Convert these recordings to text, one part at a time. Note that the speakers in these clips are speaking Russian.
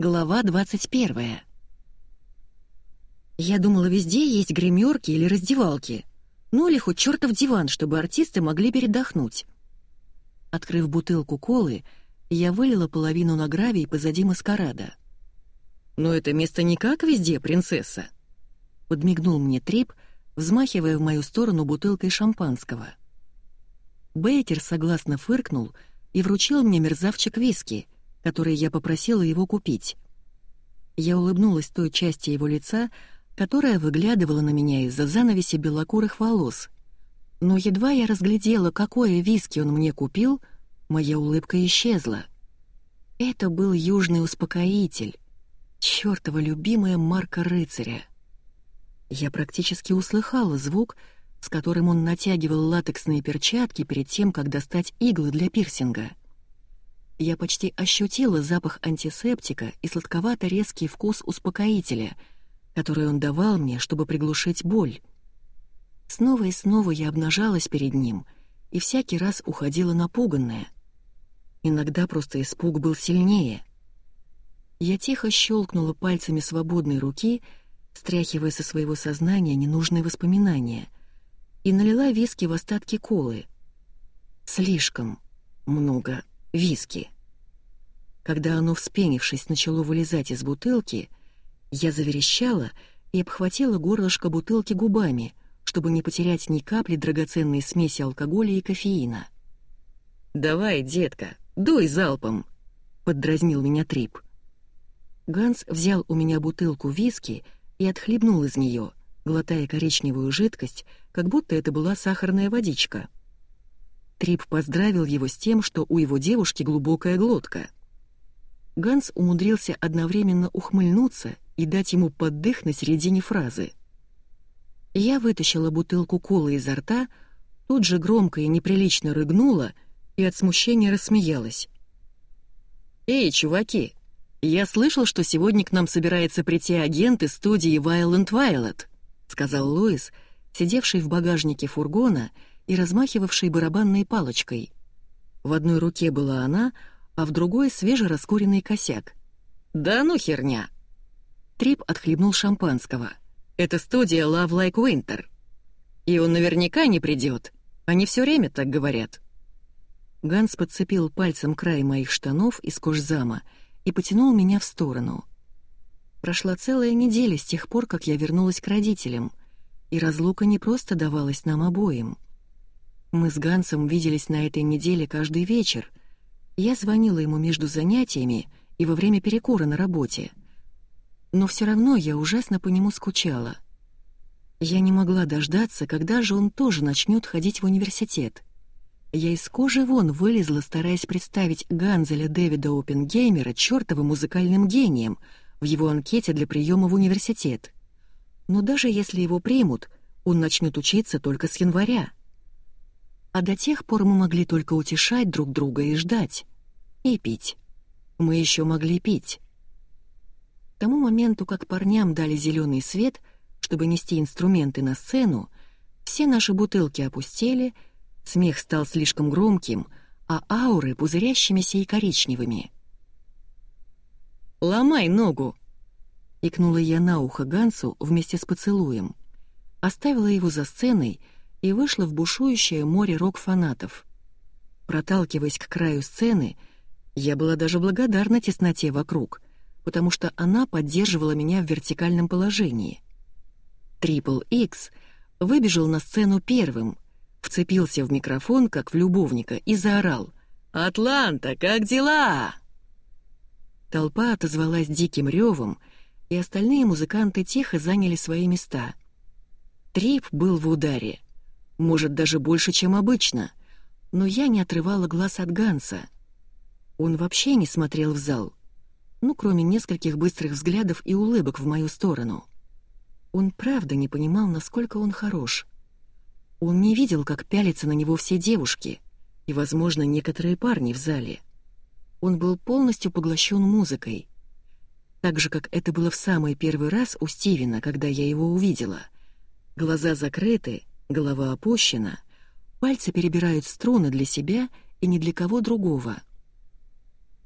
Глава 21. Я думала, везде есть гримерки или раздевалки. Ну или хоть чертов диван, чтобы артисты могли передохнуть. Открыв бутылку колы, я вылила половину на гравий позади маскарада. «Но это место не как везде, принцесса!» Подмигнул мне Трип, взмахивая в мою сторону бутылкой шампанского. Бейкер согласно фыркнул и вручил мне мерзавчик виски — который я попросила его купить. Я улыбнулась той части его лица, которая выглядывала на меня из-за занавеси белокурых волос. Но едва я разглядела, какое виски он мне купил, моя улыбка исчезла. Это был южный успокоитель, чёртова любимая марка рыцаря. Я практически услыхала звук, с которым он натягивал латексные перчатки перед тем, как достать иглы для пирсинга — я почти ощутила запах антисептика и сладковато-резкий вкус успокоителя, который он давал мне, чтобы приглушить боль. Снова и снова я обнажалась перед ним и всякий раз уходила напуганная. Иногда просто испуг был сильнее. Я тихо щелкнула пальцами свободной руки, стряхивая со своего сознания ненужные воспоминания, и налила виски в остатки колы. Слишком много виски. Когда оно, вспенившись, начало вылезать из бутылки, я заверещала и обхватила горлышко бутылки губами, чтобы не потерять ни капли драгоценной смеси алкоголя и кофеина. «Давай, детка, дуй залпом!» — поддразнил меня Трип. Ганс взял у меня бутылку виски и отхлебнул из нее, глотая коричневую жидкость, как будто это была сахарная водичка — Трип поздравил его с тем, что у его девушки глубокая глотка. Ганс умудрился одновременно ухмыльнуться и дать ему поддых на середине фразы. Я вытащила бутылку колы изо рта, тут же громко и неприлично рыгнула и от смущения рассмеялась. «Эй, чуваки, я слышал, что сегодня к нам собирается прийти агент из студии Violent Violet», — сказал Лоис, сидевший в багажнике фургона и размахивавшей барабанной палочкой. В одной руке была она, а в другой — свежераскуренный косяк. «Да ну херня!» Трип отхлебнул шампанского. «Это студия Love Like Winter. И он наверняка не придет. Они все время так говорят». Ганс подцепил пальцем край моих штанов из кожзама и потянул меня в сторону. Прошла целая неделя с тех пор, как я вернулась к родителям, и разлука не просто давалась нам обоим — мы с Гансом виделись на этой неделе каждый вечер. Я звонила ему между занятиями и во время перекура на работе. Но все равно я ужасно по нему скучала. Я не могла дождаться, когда же он тоже начнет ходить в университет. Я из кожи вон вылезла, стараясь представить Ганзеля Дэвида Опенгеймера чертовым музыкальным гением в его анкете для приема в университет. Но даже если его примут, он начнет учиться только с января. А до тех пор мы могли только утешать друг друга и ждать. И пить. Мы еще могли пить. К тому моменту, как парням дали зеленый свет, чтобы нести инструменты на сцену, все наши бутылки опустели, смех стал слишком громким, а ауры — пузырящимися и коричневыми. «Ломай ногу!» — икнула я на ухо Гансу вместе с поцелуем. Оставила его за сценой — и вышла в бушующее море рок-фанатов. Проталкиваясь к краю сцены, я была даже благодарна тесноте вокруг, потому что она поддерживала меня в вертикальном положении. Трипл Икс выбежал на сцену первым, вцепился в микрофон, как в любовника, и заорал «Атланта, как дела?» Толпа отозвалась диким ревом, и остальные музыканты тихо заняли свои места. Трип был в ударе может, даже больше, чем обычно, но я не отрывала глаз от Ганса. Он вообще не смотрел в зал, ну, кроме нескольких быстрых взглядов и улыбок в мою сторону. Он правда не понимал, насколько он хорош. Он не видел, как пялятся на него все девушки и, возможно, некоторые парни в зале. Он был полностью поглощен музыкой. Так же, как это было в самый первый раз у Стивена, когда я его увидела. Глаза закрыты — Голова опущена, пальцы перебирают струны для себя и ни для кого другого.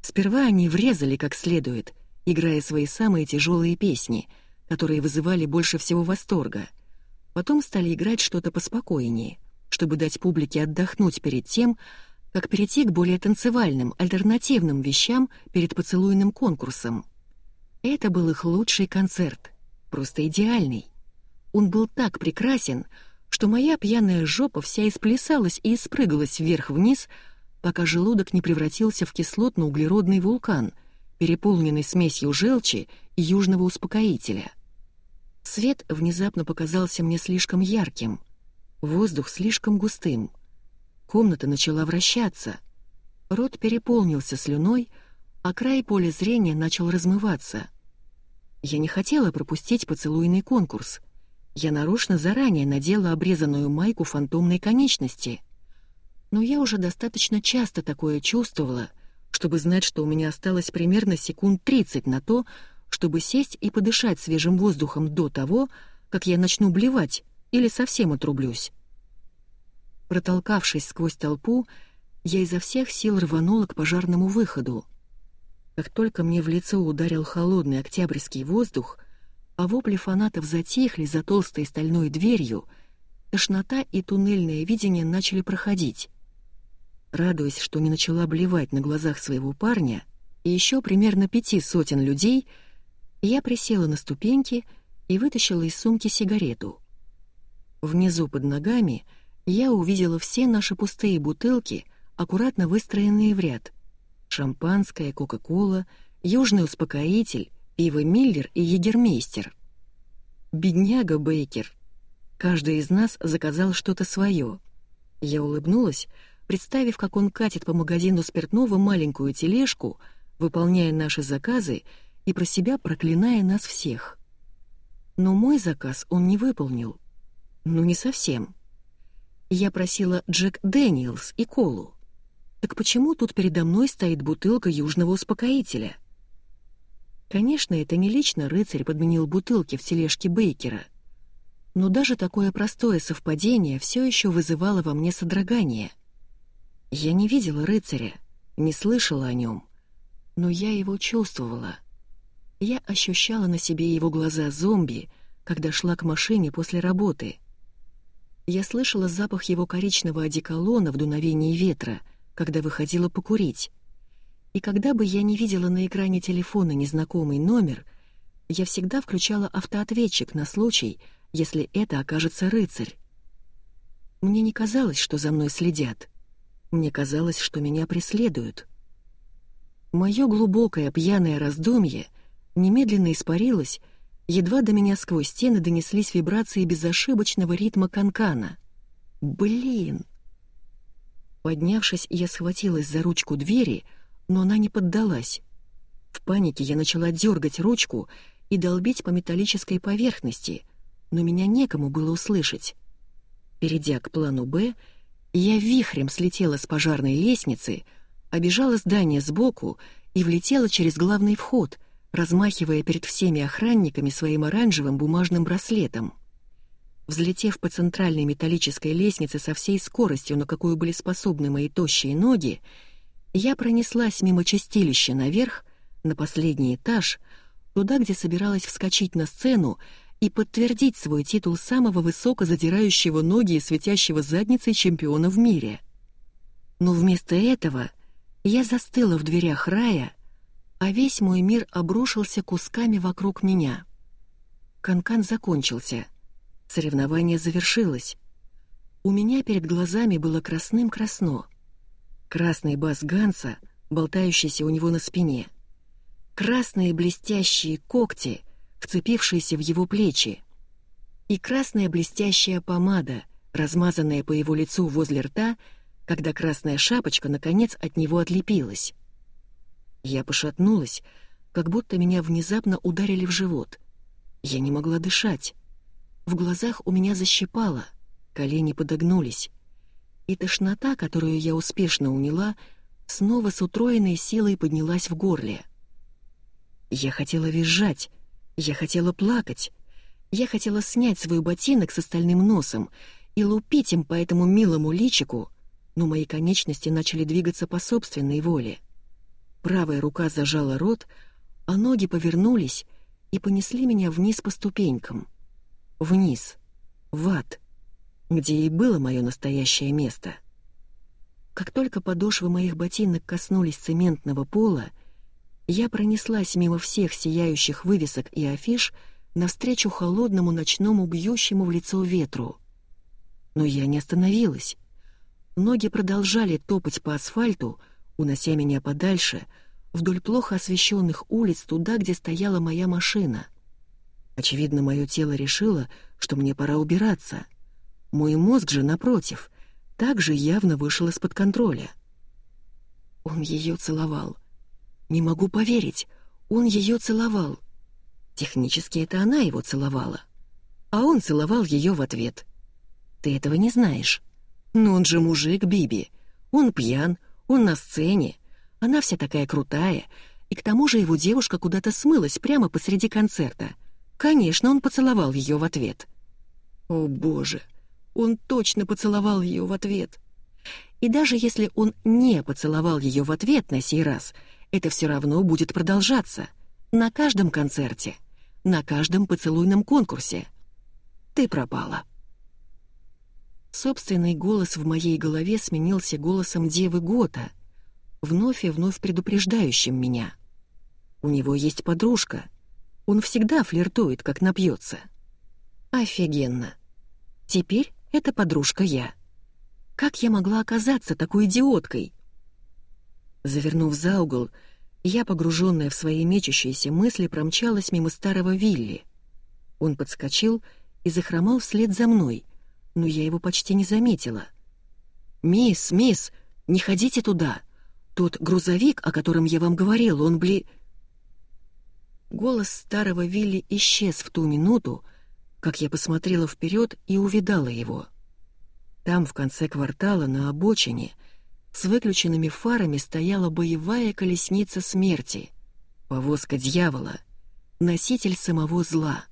Сперва они врезали как следует, играя свои самые тяжелые песни, которые вызывали больше всего восторга. Потом стали играть что-то поспокойнее, чтобы дать публике отдохнуть перед тем, как перейти к более танцевальным, альтернативным вещам перед поцелуйным конкурсом. Это был их лучший концерт, просто идеальный. Он был так прекрасен, что моя пьяная жопа вся исплясалась и испрыгалась вверх-вниз, пока желудок не превратился в кислотно-углеродный вулкан, переполненный смесью желчи и южного успокоителя. Свет внезапно показался мне слишком ярким, воздух слишком густым. Комната начала вращаться. Рот переполнился слюной, а край поля зрения начал размываться. Я не хотела пропустить поцелуйный конкурс — я нарочно заранее надела обрезанную майку фантомной конечности. Но я уже достаточно часто такое чувствовала, чтобы знать, что у меня осталось примерно секунд 30 на то, чтобы сесть и подышать свежим воздухом до того, как я начну блевать или совсем отрублюсь. Протолкавшись сквозь толпу, я изо всех сил рванула к пожарному выходу. Как только мне в лицо ударил холодный октябрьский воздух — а вопли фанатов затихли за толстой стальной дверью, тошнота и туннельное видение начали проходить. Радуясь, что не начала блевать на глазах своего парня, и еще примерно пяти сотен людей, я присела на ступеньки и вытащила из сумки сигарету. Внизу под ногами я увидела все наши пустые бутылки, аккуратно выстроенные в ряд. Шампанское, Кока-Кола, Южный успокоитель, пиво Миллер и Егермейстер. Бедняга Бейкер. Каждый из нас заказал что-то свое. Я улыбнулась, представив, как он катит по магазину спиртного маленькую тележку, выполняя наши заказы и про себя проклиная нас всех. Но мой заказ он не выполнил. Ну, не совсем. Я просила Джек Дэниелс и колу. Так почему тут передо мной стоит бутылка южного успокоителя — Конечно, это не лично рыцарь подменил бутылки в тележке Бейкера. Но даже такое простое совпадение все еще вызывало во мне содрогание. Я не видела рыцаря, не слышала о нем, но я его чувствовала. Я ощущала на себе его глаза зомби, когда шла к машине после работы. Я слышала запах его коричневого одеколона в дуновении ветра, когда выходила покурить. И когда бы я не видела на экране телефона незнакомый номер, я всегда включала автоответчик на случай, если это окажется рыцарь. Мне не казалось, что за мной следят. Мне казалось, что меня преследуют. Мое глубокое пьяное раздумье немедленно испарилось, едва до меня сквозь стены донеслись вибрации безошибочного ритма канкана. Блин! Поднявшись, я схватилась за ручку двери — но она не поддалась. В панике я начала дергать ручку и долбить по металлической поверхности, но меня некому было услышать. Перейдя к плану «Б», я вихрем слетела с пожарной лестницы, обежала здание сбоку и влетела через главный вход, размахивая перед всеми охранниками своим оранжевым бумажным браслетом. Взлетев по центральной металлической лестнице со всей скоростью, на какую были способны мои тощие ноги, я пронеслась мимо чистилища наверх, на последний этаж, туда, где собиралась вскочить на сцену и подтвердить свой титул самого высоко задирающего ноги и светящего задницей чемпиона в мире. Но вместо этого я застыла в дверях рая, а весь мой мир обрушился кусками вокруг меня. Канкан -кан закончился. Соревнование завершилось. У меня перед глазами было красным-красно — красный бас Ганса, болтающийся у него на спине, красные блестящие когти, вцепившиеся в его плечи, и красная блестящая помада, размазанная по его лицу возле рта, когда красная шапочка, наконец, от него отлепилась. Я пошатнулась, как будто меня внезапно ударили в живот. Я не могла дышать. В глазах у меня защипало, колени подогнулись и тошнота, которую я успешно уняла, снова с утроенной силой поднялась в горле. Я хотела визжать, я хотела плакать, я хотела снять свой ботинок с остальным носом и лупить им по этому милому личику, но мои конечности начали двигаться по собственной воле. Правая рука зажала рот, а ноги повернулись и понесли меня вниз по ступенькам. Вниз, в ад, где и было мое настоящее место. Как только подошвы моих ботинок коснулись цементного пола, я пронеслась мимо всех сияющих вывесок и афиш навстречу холодному ночному бьющему в лицо ветру. Но я не остановилась. Ноги продолжали топать по асфальту, унося меня подальше, вдоль плохо освещенных улиц туда, где стояла моя машина. Очевидно, мое тело решило, что мне пора убираться. Мой мозг же, напротив, также явно вышел из-под контроля. Он ее целовал — не могу поверить, он ее целовал. Технически это она его целовала. А он целовал ее в ответ. Ты этого не знаешь. Но он же мужик, Биби. Он пьян, он на сцене. Она вся такая крутая. И к тому же его девушка куда-то смылась прямо посреди концерта. Конечно, он поцеловал ее в ответ. О боже, он точно поцеловал ее в ответ. И даже если он не поцеловал ее в ответ на сей раз — это все равно будет продолжаться. На каждом концерте, на каждом поцелуйном конкурсе. Ты пропала. Собственный голос в моей голове сменился голосом девы Гота, вновь и вновь предупреждающим меня. У него есть подружка. Он всегда флиртует, как напьется. Офигенно. Теперь это подружка я. Как я могла оказаться такой идиоткой? Завернув за угол, я, погруженная в свои мечущиеся мысли, промчалась мимо старого Вилли. Он подскочил и захромал вслед за мной, но я его почти не заметила. «Мисс, мисс, не ходите туда! Тот грузовик, о котором я вам говорил, он бли...» Голос старого Вилли исчез в ту минуту, как я посмотрела вперед и увидала его. Там, в конце квартала, на обочине — с выключенными фарами стояла боевая колесница смерти, повозка дьявола, носитель самого зла.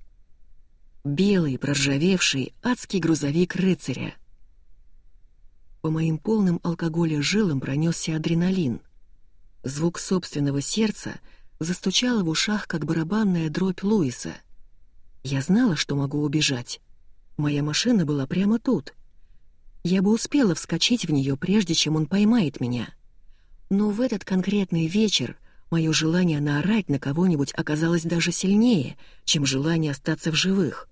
Белый, проржавевший, адский грузовик рыцаря. По моим полным алкоголя жилам пронесся адреналин. Звук собственного сердца застучал в ушах, как барабанная дробь Луиса. Я знала, что могу убежать. Моя машина была прямо тут — я бы успела вскочить в нее, прежде чем он поймает меня. Но в этот конкретный вечер мое желание наорать на кого-нибудь оказалось даже сильнее, чем желание остаться в живых.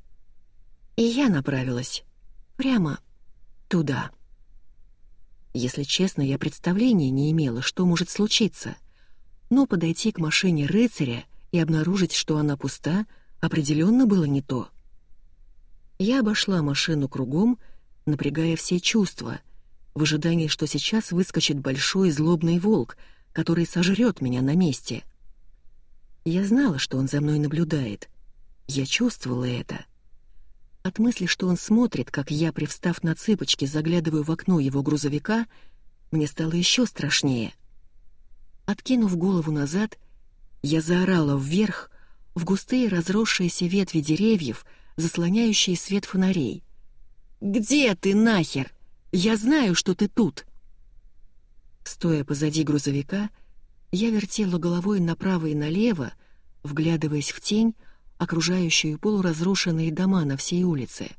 И я направилась прямо туда. Если честно, я представления не имела, что может случиться. Но подойти к машине рыцаря и обнаружить, что она пуста, определенно было не то. Я обошла машину кругом напрягая все чувства, в ожидании, что сейчас выскочит большой злобный волк, который сожрет меня на месте. Я знала, что он за мной наблюдает. Я чувствовала это. От мысли, что он смотрит, как я, привстав на цыпочки, заглядываю в окно его грузовика, мне стало еще страшнее. Откинув голову назад, я заорала вверх, в густые разросшиеся ветви деревьев, заслоняющие свет фонарей — «Где ты нахер? Я знаю, что ты тут!» Стоя позади грузовика, я вертела головой направо и налево, вглядываясь в тень, окружающую полуразрушенные дома на всей улице,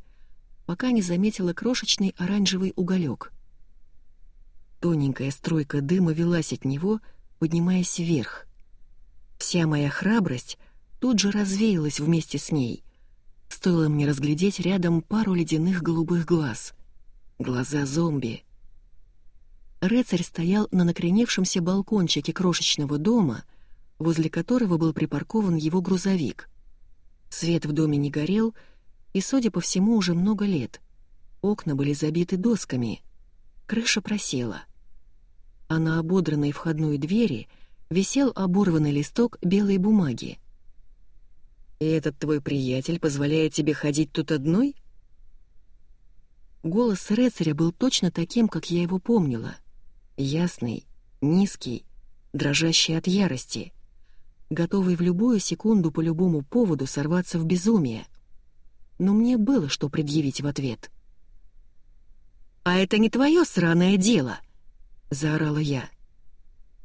пока не заметила крошечный оранжевый уголек. Тоненькая стройка дыма велась от него, поднимаясь вверх. Вся моя храбрость тут же развеялась вместе с ней, Стоило мне разглядеть рядом пару ледяных голубых глаз. Глаза зомби. Рыцарь стоял на накреневшемся балкончике крошечного дома, возле которого был припаркован его грузовик. Свет в доме не горел, и, судя по всему, уже много лет. Окна были забиты досками. Крыша просела. А на ободранной входной двери висел оборванный листок белой бумаги. И этот твой приятель позволяет тебе ходить тут одной?» Голос рыцаря был точно таким, как я его помнила. Ясный, низкий, дрожащий от ярости, готовый в любую секунду по любому поводу сорваться в безумие. Но мне было что предъявить в ответ. «А это не твое сраное дело!» — заорала я.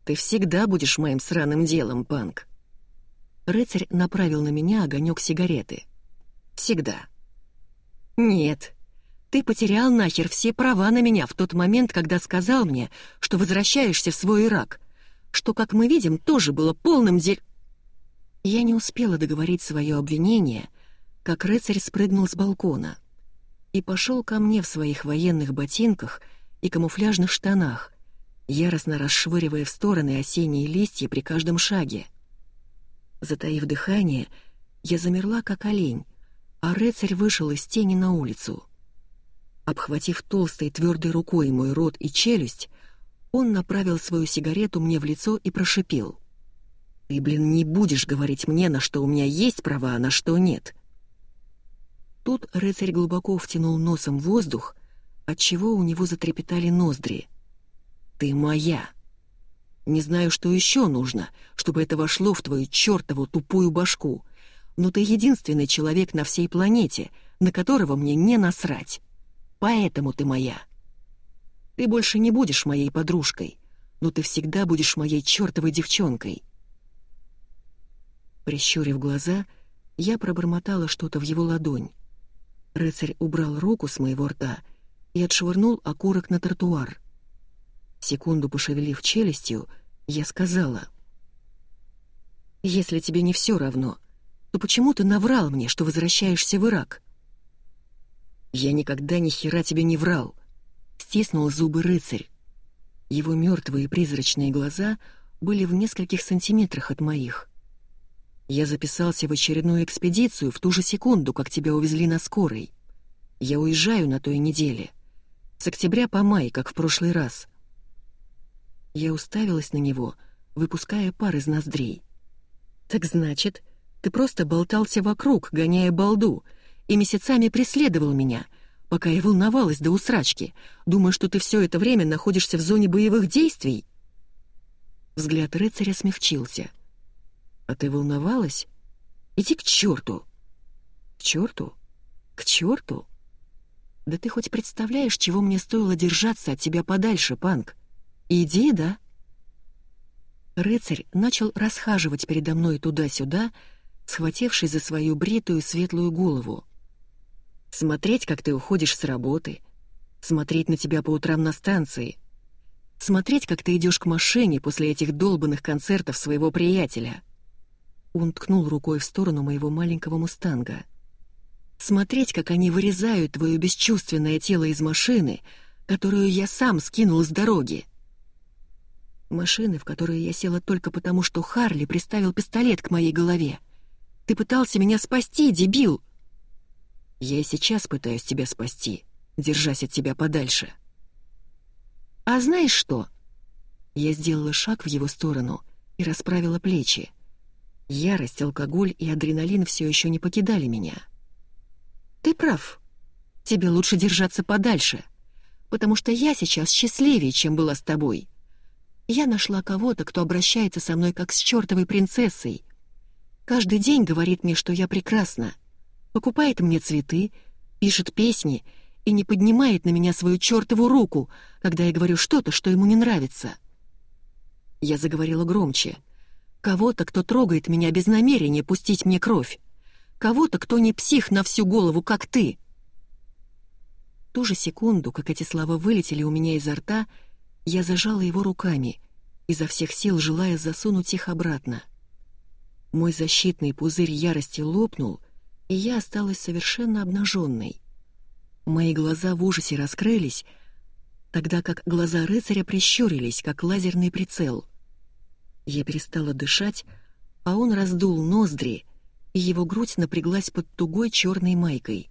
«Ты всегда будешь моим сраным делом, Панк!» Рыцарь направил на меня огонек сигареты. «Всегда». «Нет, ты потерял нахер все права на меня в тот момент, когда сказал мне, что возвращаешься в свой Ирак, что, как мы видим, тоже было полным дель...» Я не успела договорить свое обвинение, как рыцарь спрыгнул с балкона и пошел ко мне в своих военных ботинках и камуфляжных штанах, яростно расшвыривая в стороны осенние листья при каждом шаге. Затаив дыхание, я замерла, как олень, а рыцарь вышел из тени на улицу. Обхватив толстой твердой рукой мой рот и челюсть, он направил свою сигарету мне в лицо и прошипел. «Ты, блин, не будешь говорить мне, на что у меня есть права, а на что нет». Тут рыцарь глубоко втянул носом воздух, отчего у него затрепетали ноздри. «Ты моя!» Не знаю, что еще нужно, чтобы это вошло в твою чертову тупую башку, но ты единственный человек на всей планете, на которого мне не насрать. Поэтому ты моя. Ты больше не будешь моей подружкой, но ты всегда будешь моей чертовой девчонкой. Прищурив глаза, я пробормотала что-то в его ладонь. Рыцарь убрал руку с моего рта и отшвырнул окурок на тротуар. Секунду пошевелив челюстью, я сказала. «Если тебе не все равно, то почему ты наврал мне, что возвращаешься в Ирак?» «Я никогда ни хера тебе не врал», — стиснул зубы рыцарь. Его мертвые призрачные глаза были в нескольких сантиметрах от моих. Я записался в очередную экспедицию в ту же секунду, как тебя увезли на скорой. Я уезжаю на той неделе. С октября по май, как в прошлый раз. Я уставилась на него, выпуская пар из ноздрей. «Так значит, ты просто болтался вокруг, гоняя балду, и месяцами преследовал меня, пока я волновалась до усрачки, думая, что ты все это время находишься в зоне боевых действий?» Взгляд рыцаря смягчился — а ты волновалась? Иди к черту!» «К черту? К черту? Да ты хоть представляешь, чего мне стоило держаться от тебя подальше, Панк? Иди, да?» Рыцарь начал расхаживать передо мной туда-сюда, схватившись за свою бритую светлую голову. «Смотреть, как ты уходишь с работы, смотреть на тебя по утрам на станции, смотреть, как ты идешь к машине после этих долбанных концертов своего приятеля». Он ткнул рукой в сторону моего маленького мустанга. «Смотреть, как они вырезают твое бесчувственное тело из машины, которую я сам скинул с дороги. Машины, в которую я села только потому, что Харли приставил пистолет к моей голове. Ты пытался меня спасти, дебил!» «Я и сейчас пытаюсь тебя спасти, держась от тебя подальше». «А знаешь что?» Я сделала шаг в его сторону и расправила плечи. Ярость, алкоголь и адреналин все еще не покидали меня. «Ты прав. Тебе лучше держаться подальше, потому что я сейчас счастливее, чем была с тобой. Я нашла кого-то, кто обращается со мной как с чертовой принцессой. Каждый день говорит мне, что я прекрасна, покупает мне цветы, пишет песни и не поднимает на меня свою чертову руку, когда я говорю что-то, что ему не нравится». Я заговорила громче — Кого-то, кто трогает меня без намерения пустить мне кровь. Кого-то, кто не псих на всю голову, как ты. ту же секунду, как эти слова вылетели у меня изо рта, я зажала его руками, изо всех сил желая засунуть их обратно. Мой защитный пузырь ярости лопнул, и я осталась совершенно обнаженной. Мои глаза в ужасе раскрылись, тогда как глаза рыцаря прищурились, как лазерный прицел. Я перестала дышать, а он раздул ноздри, и его грудь напряглась под тугой черной майкой.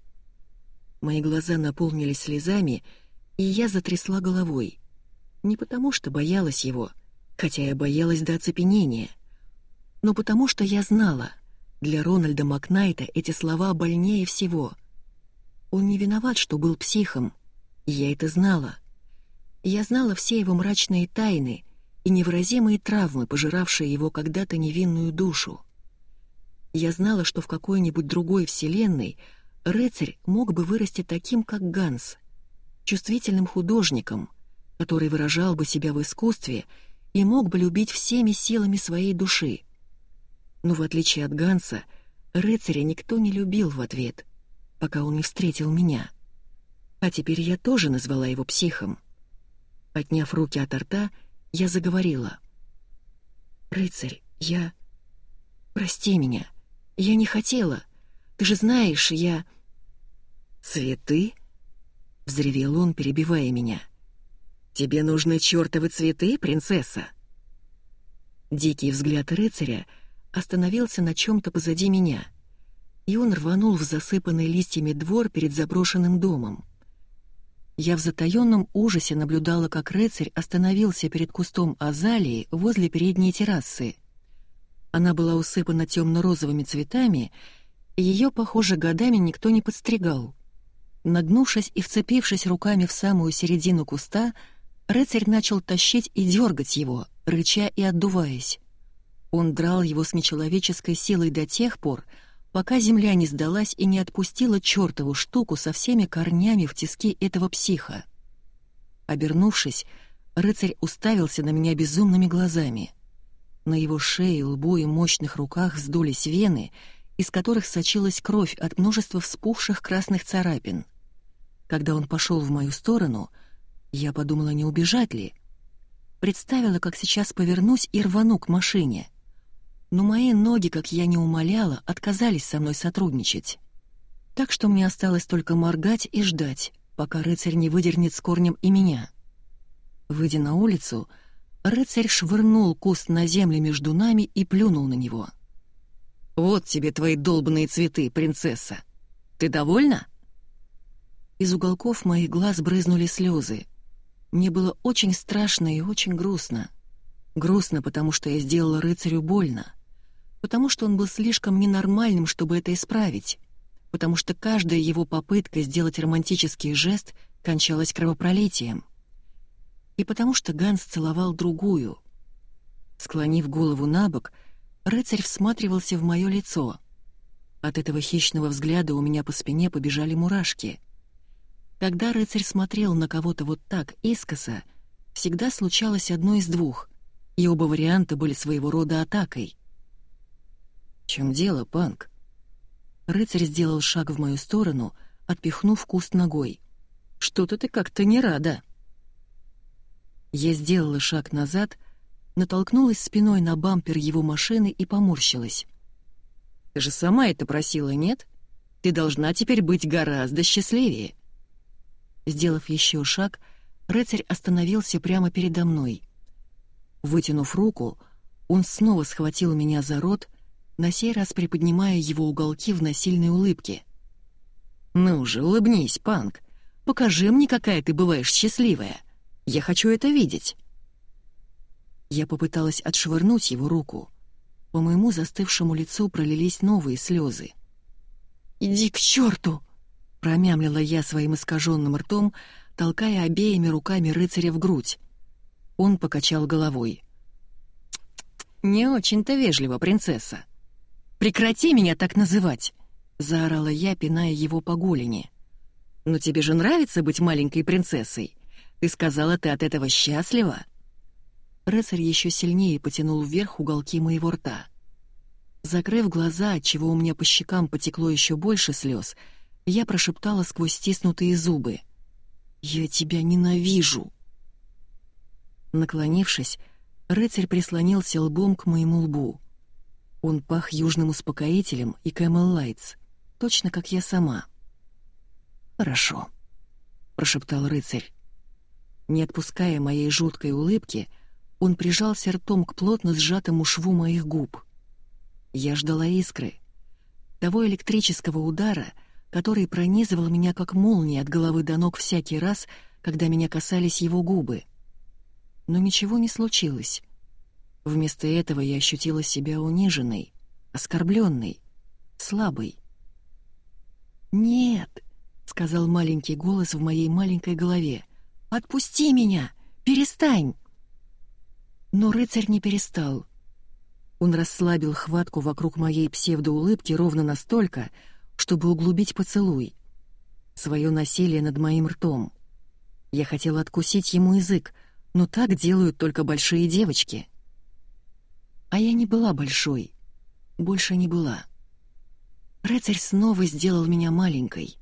Мои глаза наполнились слезами, и я затрясла головой. Не потому что боялась его, хотя я боялась до оцепенения, но потому что я знала, для Рональда Макнайта эти слова больнее всего. Он не виноват, что был психом, я это знала. Я знала все его мрачные тайны — и невыразимые травмы, пожиравшие его когда-то невинную душу. Я знала, что в какой-нибудь другой вселенной рыцарь мог бы вырасти таким, как Ганс, чувствительным художником, который выражал бы себя в искусстве и мог бы любить всеми силами своей души. Но в отличие от Ганса, рыцаря никто не любил в ответ, пока он не встретил меня. А теперь я тоже назвала его психом. Отняв руки от рта, я заговорила. «Рыцарь, я... Прости меня. Я не хотела. Ты же знаешь, я...» «Цветы?» — взревел он, перебивая меня. «Тебе нужны чертовы цветы, принцесса?» Дикий взгляд рыцаря остановился на чем-то позади меня, и он рванул в засыпанный листьями двор перед заброшенным домом. Я в затаённом ужасе наблюдала, как рыцарь остановился перед кустом азалии возле передней террасы. Она была усыпана темно-розовыми цветами, и ее, похоже, годами никто не подстригал. Нагнувшись и вцепившись руками в самую середину куста, рыцарь начал тащить и дергать его, рыча и отдуваясь. Он драл его с нечеловеческой силой до тех пор, пока земля не сдалась и не отпустила чертову штуку со всеми корнями в тиски этого психа. Обернувшись, рыцарь уставился на меня безумными глазами. На его шее, лбу и мощных руках вздулись вены, из которых сочилась кровь от множества вспухших красных царапин. Когда он пошел в мою сторону, я подумала, не убежать ли. Представила, как сейчас повернусь и рвану к машине — но мои ноги, как я не умоляла, отказались со мной сотрудничать. Так что мне осталось только моргать и ждать, пока рыцарь не выдернет с корнем и меня. Выйдя на улицу, рыцарь швырнул куст на землю между нами и плюнул на него. «Вот тебе твои долбанные цветы, принцесса! Ты довольна?» Из уголков моих глаз брызнули слезы. Мне было очень страшно и очень грустно. Грустно, потому что я сделала рыцарю больно потому что он был слишком ненормальным, чтобы это исправить, потому что каждая его попытка сделать романтический жест кончалась кровопролитием, и потому что Ганс целовал другую. Склонив голову на бок, рыцарь всматривался в мое лицо. От этого хищного взгляда у меня по спине побежали мурашки. Когда рыцарь смотрел на кого-то вот так искоса, всегда случалось одно из двух, и оба варианта были своего рода атакой чем дело, Панк?» Рыцарь сделал шаг в мою сторону, отпихнув куст ногой. «Что-то ты как-то не рада». Я сделала шаг назад, натолкнулась спиной на бампер его машины и поморщилась. «Ты же сама это просила, нет? Ты должна теперь быть гораздо счастливее». Сделав еще шаг, рыцарь остановился прямо передо мной. Вытянув руку, он снова схватил меня за рот на сей раз приподнимая его уголки в насильной улыбке. «Ну же, улыбнись, Панк. Покажи мне, какая ты бываешь счастливая. Я хочу это видеть». Я попыталась отшвырнуть его руку. По моему застывшему лицу пролились новые слезы. «Иди к черту!» — промямлила я своим искаженным ртом, толкая обеими руками рыцаря в грудь. Он покачал головой. «Не очень-то вежливо, принцесса. Прекрати меня так называть!» — заорала я, пиная его по голени. «Но тебе же нравится быть маленькой принцессой? Ты сказала, ты от этого счастлива?» Рыцарь еще сильнее потянул вверх уголки моего рта. Закрыв глаза, отчего у меня по щекам потекло еще больше слез, я прошептала сквозь стиснутые зубы. «Я тебя ненавижу!» Наклонившись, рыцарь прислонился лбом к моему лбу. Он пах южным успокоителем и Camel Lights, точно как я сама. «Хорошо», — прошептал рыцарь. Не отпуская моей жуткой улыбки, он прижался ртом к плотно сжатому шву моих губ. Я ждала искры, того электрического удара, который пронизывал меня как молния от головы до ног всякий раз, когда меня касались его губы. Но ничего не случилось. Вместо этого я ощутила себя униженной, оскорбленной, слабой. «Нет», — сказал маленький голос в моей маленькой голове, — «отпусти меня! Перестань!» Но рыцарь не перестал. Он расслабил хватку вокруг моей псевдоулыбки ровно настолько, чтобы углубить поцелуй. Свое насилие над моим ртом. Я хотела откусить ему язык, но так делают только большие девочки. А я не была большой. больше не была. Рыцарь снова сделал меня маленькой.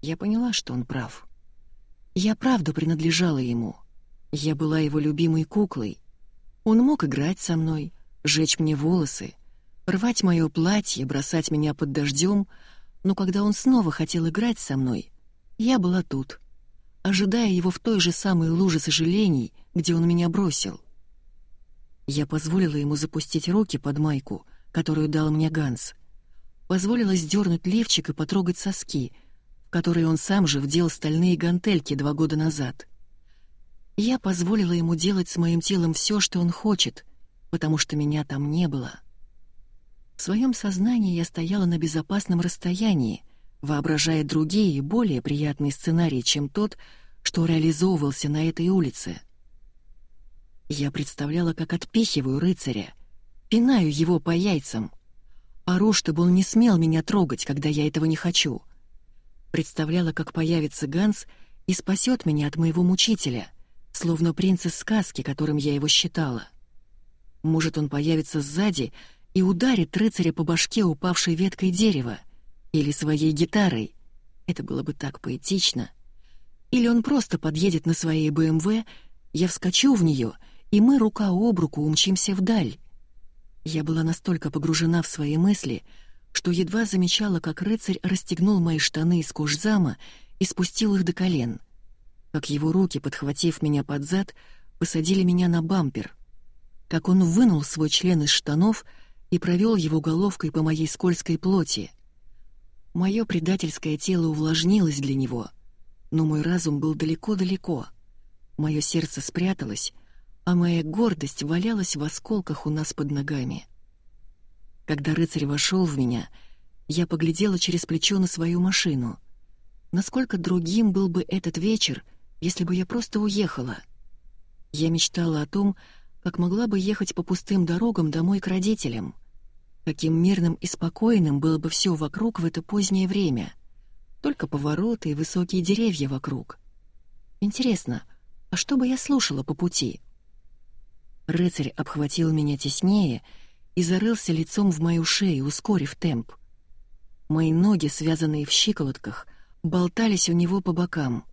Я поняла, что он прав. Я правда принадлежала ему. Я была его любимой куклой. Он мог играть со мной, жечь мне волосы, рвать мое платье, бросать меня под дождем, но когда он снова хотел играть со мной, я была тут, ожидая его в той же самой луже сожалений, где он меня бросил. Я позволила ему запустить руки под майку, которую дал мне Ганс. Позволила сдернуть левчик и потрогать соски, которые он сам же вдел стальные гантельки два года назад. Я позволила ему делать с моим телом все, что он хочет, потому что меня там не было. В своем сознании я стояла на безопасном расстоянии, воображая другие, более приятные сценарии, чем тот, что реализовывался на этой улице. Я представляла, как отпихиваю рыцаря, пинаю его по яйцам, ору, чтобы он не смел меня трогать, когда я этого не хочу. Представляла, как появится Ганс и спасет меня от моего мучителя, словно принц из сказки, которым я его считала. Может, он появится сзади и ударит рыцаря по башке упавшей веткой дерева или своей гитарой. Это было бы так поэтично. Или он просто подъедет на своей БМВ, я вскочу в нее, и мы рука об руку умчимся вдаль. Я была настолько погружена в свои мысли, что едва замечала, как рыцарь расстегнул мои штаны из кожзама и спустил их до колен, как его руки, подхватив меня под зад, посадили меня на бампер, как он вынул свой член из штанов — и провел его головкой по моей скользкой плоти. Мое предательское тело увлажнилось для него, но мой разум был далеко-далеко. Мое сердце спряталось, а моя гордость валялась в осколках у нас под ногами. Когда рыцарь вошел в меня, я поглядела через плечо на свою машину. Насколько другим был бы этот вечер, если бы я просто уехала? Я мечтала о том, как могла бы ехать по пустым дорогам домой к родителям. Каким мирным и спокойным было бы все вокруг в это позднее время. Только повороты и высокие деревья вокруг. Интересно, а что бы я слушала по пути? Рыцарь обхватил меня теснее и зарылся лицом в мою шею, ускорив темп. Мои ноги, связанные в щиколотках, болтались у него по бокам.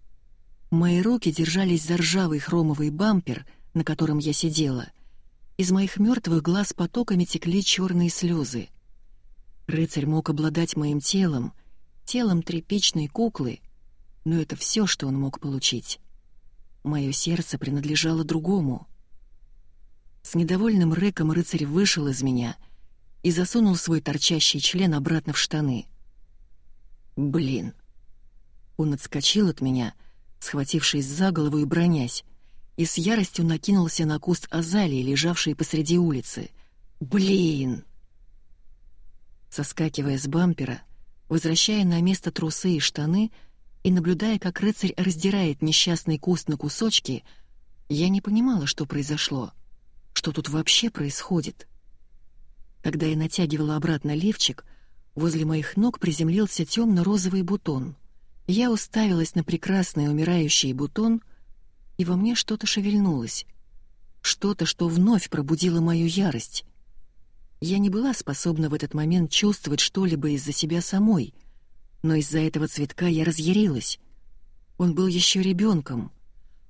Мои руки держались за ржавый хромовый бампер, на котором я сидела — из моих мертвых глаз потоками текли черные слезы. Рыцарь мог обладать моим телом, телом тряпичной куклы, но это все, что он мог получить. Мое сердце принадлежало другому. С недовольным рыком рыцарь вышел из меня и засунул свой торчащий член обратно в штаны. «Блин!» Он отскочил от меня, схватившись за голову и бронясь, и с яростью накинулся на куст азалии, лежавший посреди улицы. «Блин!» Соскакивая с бампера, возвращая на место трусы и штаны и наблюдая, как рыцарь раздирает несчастный куст на кусочки, я не понимала, что произошло, что тут вообще происходит. Когда я натягивала обратно лифчик, возле моих ног приземлился темно-розовый бутон. Я уставилась на прекрасный умирающий бутон — и во мне что-то шевельнулось. Что-то, что вновь пробудило мою ярость. Я не была способна в этот момент чувствовать что-либо из-за себя самой, но из-за этого цветка я разъярилась. Он был еще ребенком.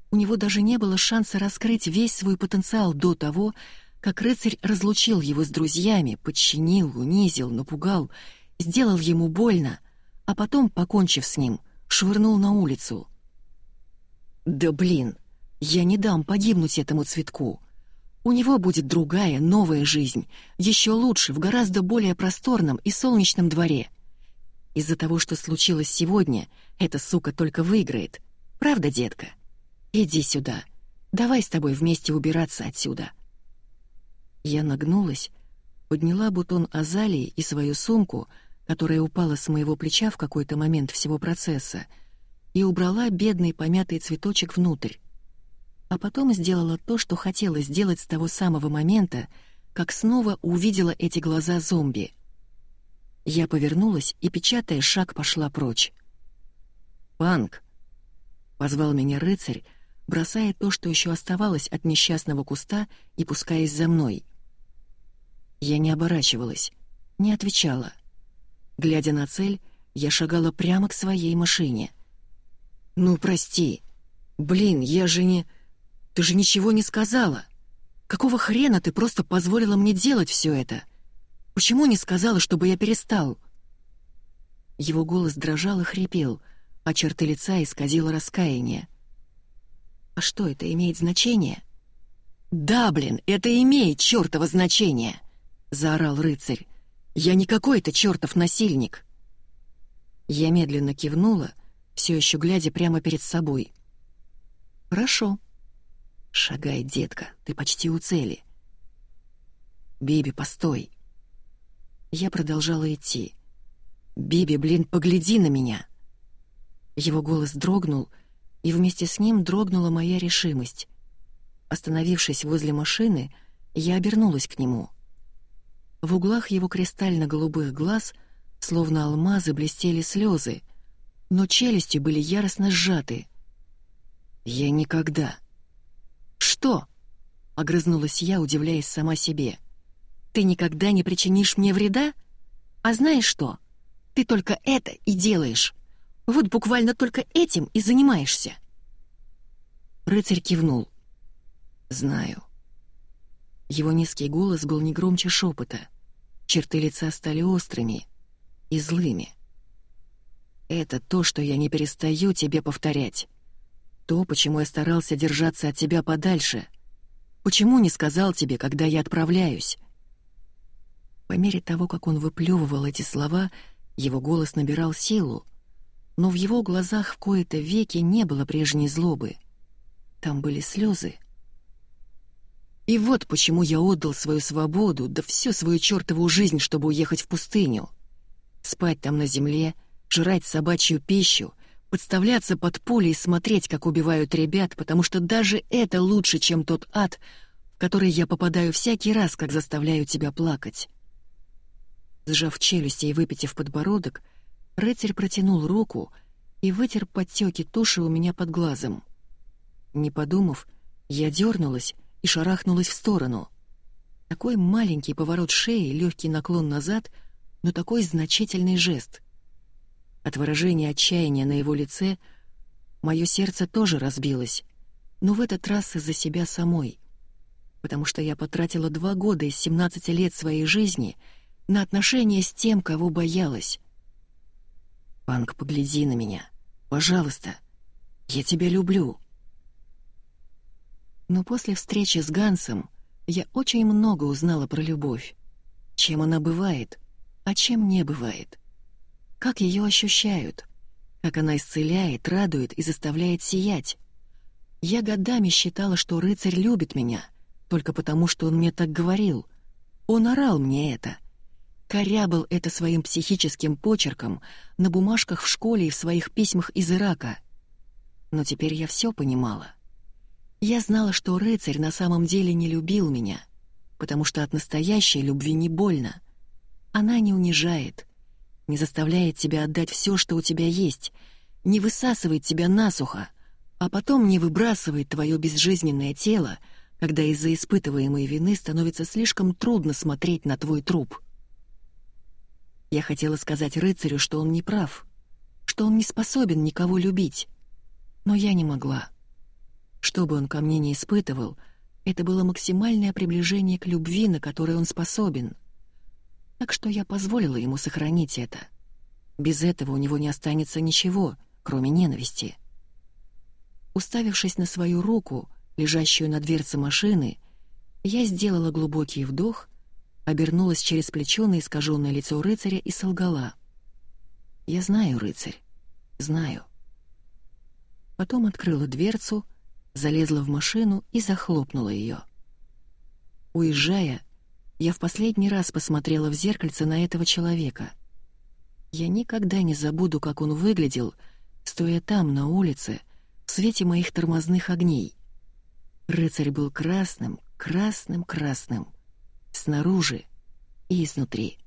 У него даже не было шанса раскрыть весь свой потенциал до того, как рыцарь разлучил его с друзьями, подчинил, унизил, напугал, сделал ему больно, а потом, покончив с ним, швырнул на улицу. Да блин, я не дам погибнуть этому цветку. У него будет другая, новая жизнь, еще лучше, в гораздо более просторном и солнечном дворе. Из-за того, что случилось сегодня, эта сука только выиграет. Правда, детка? Иди сюда. Давай с тобой вместе убираться отсюда. Я нагнулась, подняла бутон азалии и свою сумку, которая упала с моего плеча в какой-то момент всего процесса, и убрала бедный помятый цветочек внутрь. А потом сделала то, что хотела сделать с того самого момента, как снова увидела эти глаза зомби. Я повернулась и, печатая шаг, пошла прочь. «Панк!» — позвал меня рыцарь, бросая то, что еще оставалось от несчастного куста, и пускаясь за мной. Я не оборачивалась, не отвечала. Глядя на цель, я шагала прямо к своей машине. «Ну, прости. Блин, я же не... Ты же ничего не сказала. Какого хрена ты просто позволила мне делать все это? Почему не сказала, чтобы я перестал?» Его голос дрожал и хрипел, а черты лица исказило раскаяние. «А что, это имеет значение?» «Да, блин, это имеет чертово значение!» — заорал рыцарь. «Я не какой-то чертов насильник!» Я медленно кивнула, все еще глядя прямо перед собой. «Хорошо. Шагай, детка, ты почти у цели». «Биби, постой!» Я продолжала идти. «Биби, блин, погляди на меня!» Его голос дрогнул, и вместе с ним дрогнула моя решимость. Остановившись возле машины, я обернулась к нему. В углах его кристально-голубых глаз — Словно алмазы блестели слезы, но челюсти были яростно сжаты. «Я никогда...» «Что?» — огрызнулась я, удивляясь сама себе. «Ты никогда не причинишь мне вреда? А знаешь что? Ты только это и делаешь. Вот буквально только этим и занимаешься». Рыцарь кивнул. «Знаю». Его низкий голос был не громче шепота. Черты лица стали острыми — и злыми. Это то, что я не перестаю тебе повторять. То, почему я старался держаться от тебя подальше. Почему не сказал тебе, когда я отправляюсь? По мере того, как он выплевывал эти слова, его голос набирал силу, но в его глазах в кои-то веки не было прежней злобы. Там были слезы. И вот почему я отдал свою свободу, да всю свою чертову жизнь, чтобы уехать в пустыню. Спать там на земле, жрать собачью пищу, подставляться под пули и смотреть, как убивают ребят, потому что даже это лучше, чем тот ад, в который я попадаю всякий раз, как заставляю тебя плакать. Сжав челюсти и выпитив подбородок, рыцарь протянул руку и вытер подтеки туши у меня под глазом. Не подумав, я дернулась и шарахнулась в сторону. Такой маленький поворот шеи, легкий наклон назад — но такой значительный жест. От выражения отчаяния на его лице мое сердце тоже разбилось, но в этот раз из-за себя самой, потому что я потратила два года из 17 лет своей жизни на отношения с тем, кого боялась. «Панк, погляди на меня. Пожалуйста. Я тебя люблю». Но после встречи с Гансом я очень много узнала про любовь. Чем она бывает — а чем не бывает. Как ее ощущают, как она исцеляет, радует и заставляет сиять. Я годами считала, что рыцарь любит меня, только потому, что он мне так говорил. Он орал мне это. Корябал это своим психическим почерком на бумажках в школе и в своих письмах из Ирака. Но теперь я все понимала. Я знала, что рыцарь на самом деле не любил меня, потому что от настоящей любви не больно — она не унижает, не заставляет тебя отдать все, что у тебя есть, не высасывает тебя насухо, а потом не выбрасывает твое безжизненное тело, когда из-за испытываемой вины становится слишком трудно смотреть на твой труп. Я хотела сказать рыцарю, что он не прав, что он не способен никого любить, но я не могла. Что бы он ко мне не испытывал, это было максимальное приближение к любви, на которое он способен — так что я позволила ему сохранить это. Без этого у него не останется ничего, кроме ненависти. Уставившись на свою руку, лежащую на дверце машины, я сделала глубокий вдох, обернулась через плечо на искаженное лицо рыцаря и солгала. «Я знаю, рыцарь, знаю». Потом открыла дверцу, залезла в машину и захлопнула ее. Уезжая, я в последний раз посмотрела в зеркальце на этого человека. Я никогда не забуду, как он выглядел, стоя там, на улице, в свете моих тормозных огней. Рыцарь был красным, красным, красным. Снаружи и изнутри.